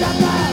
la paz.